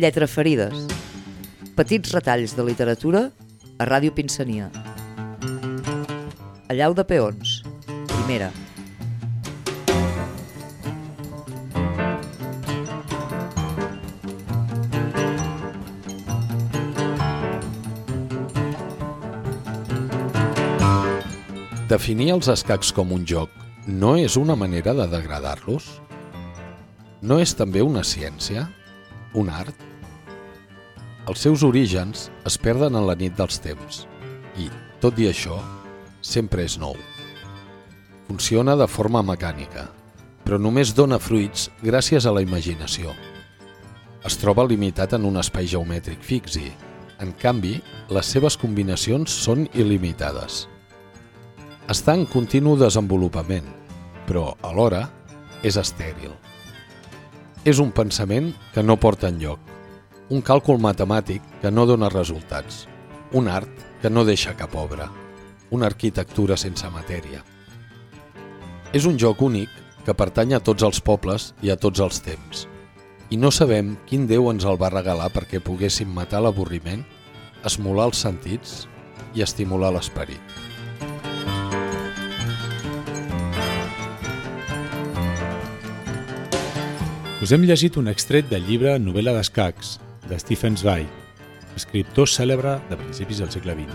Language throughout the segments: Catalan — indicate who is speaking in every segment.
Speaker 1: Lletra ferides. Petits retalls de literatura a Ràdio Pinsania. Allau de peons. Primera.
Speaker 2: Definir els escacs com un joc no és una manera de degradar-los? No és també una ciència? Un art? Els seus orígens es perden en la nit dels temps i, tot i això, sempre és nou. Funciona de forma mecànica, però només dona fruits gràcies a la imaginació. Es troba limitat en un espai geomètric fix i, en canvi, les seves combinacions són il·limitades. Està en continu desenvolupament, però alhora és estèril. És un pensament que no porta enlloc, un càlcul matemàtic que no dona resultats, un art que no deixa cap obra, una arquitectura sense matèria. És un joc únic que pertany a tots els pobles i a tots els temps, i no sabem quin Déu ens el va regalar perquè poguéssim matar l'avorriment, esmolar els sentits i estimular l'esperit.
Speaker 3: Us hem llegit un extret del llibre Novel·la d'escacs, de Stephen Zweig, escriptor cèlebre de principis del segle XX.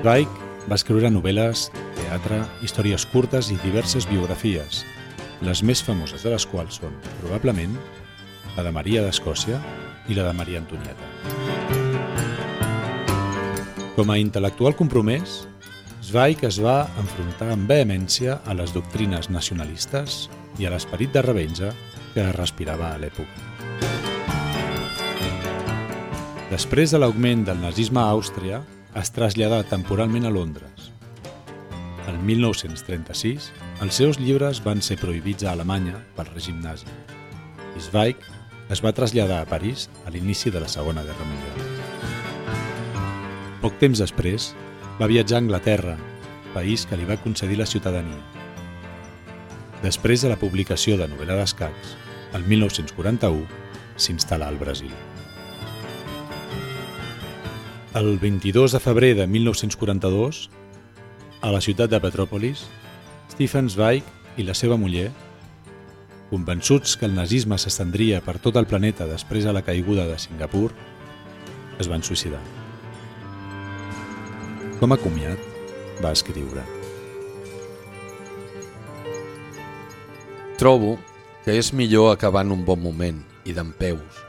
Speaker 3: Zweig va escriure novel·les, teatre, històries curtes i diverses biografies, les més famoses de les quals són, probablement, la de Maria d'Escòcia i la de Maria Antonieta. Com a intel·lectual compromès, Zweig es va enfrontar amb vehemència a les doctrines nacionalistes i a l'esperit de revenja que respirava a l'època. Després de l'augment del nazisme a Àustria, es traslladà temporalment a Londres. El 1936, els seus llibres van ser prohibits a Alemanya pel règim nazi. Zweig es va traslladar a París a l'inici de la Segona Guerra Mundial. Poc temps després, va viatjar a Anglaterra, país que li va concedir la ciutadania. Després de la publicació de novel·la d'escacs, el 1941 s'instal·la al Brasil. El 22 de febrer de 1942, a la ciutat de Petròpolis, Stephen Zweig i la seva muller, convençuts que el nazisme s'estendria per tot el planeta després de la caiguda de Singapur, es van suïcidar. Com a comiat, va escriure.
Speaker 2: Trobo que és millor acabar en un bon moment i d'en peus,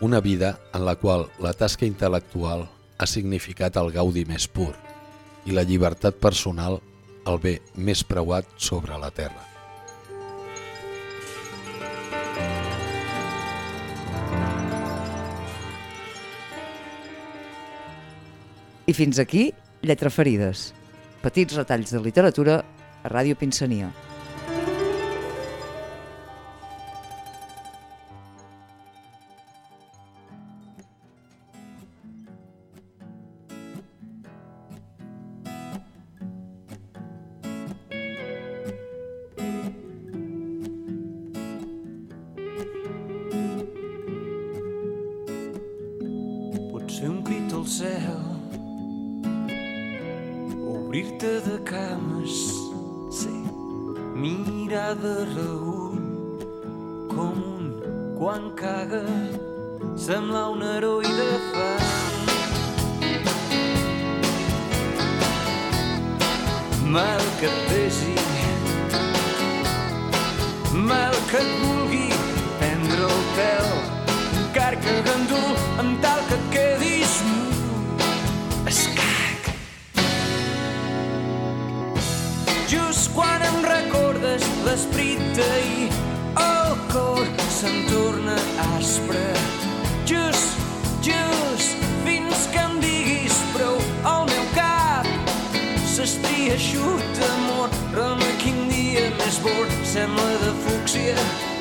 Speaker 2: una vida en la qual la tasca intel·lectual ha significat el gaudi més pur i la llibertat personal el bé més preuat sobre la terra.
Speaker 1: I fins aquí, Lletra Ferides. Petits retalls de literatura a Ràdio Pinsania.
Speaker 4: Obrir-te de cames. Sí. Mirar de reull Com un quan caga Semblar un heroi de fam Mal que et pesi Mal que et vulgui prendre el pèl just quan em recordes l'esperit d'ahir el cor se'm torna aspre. Just, just fins que em diguis prou el meu cap s'estria xut d'amor rama quin dia més bord sembla de fúcsia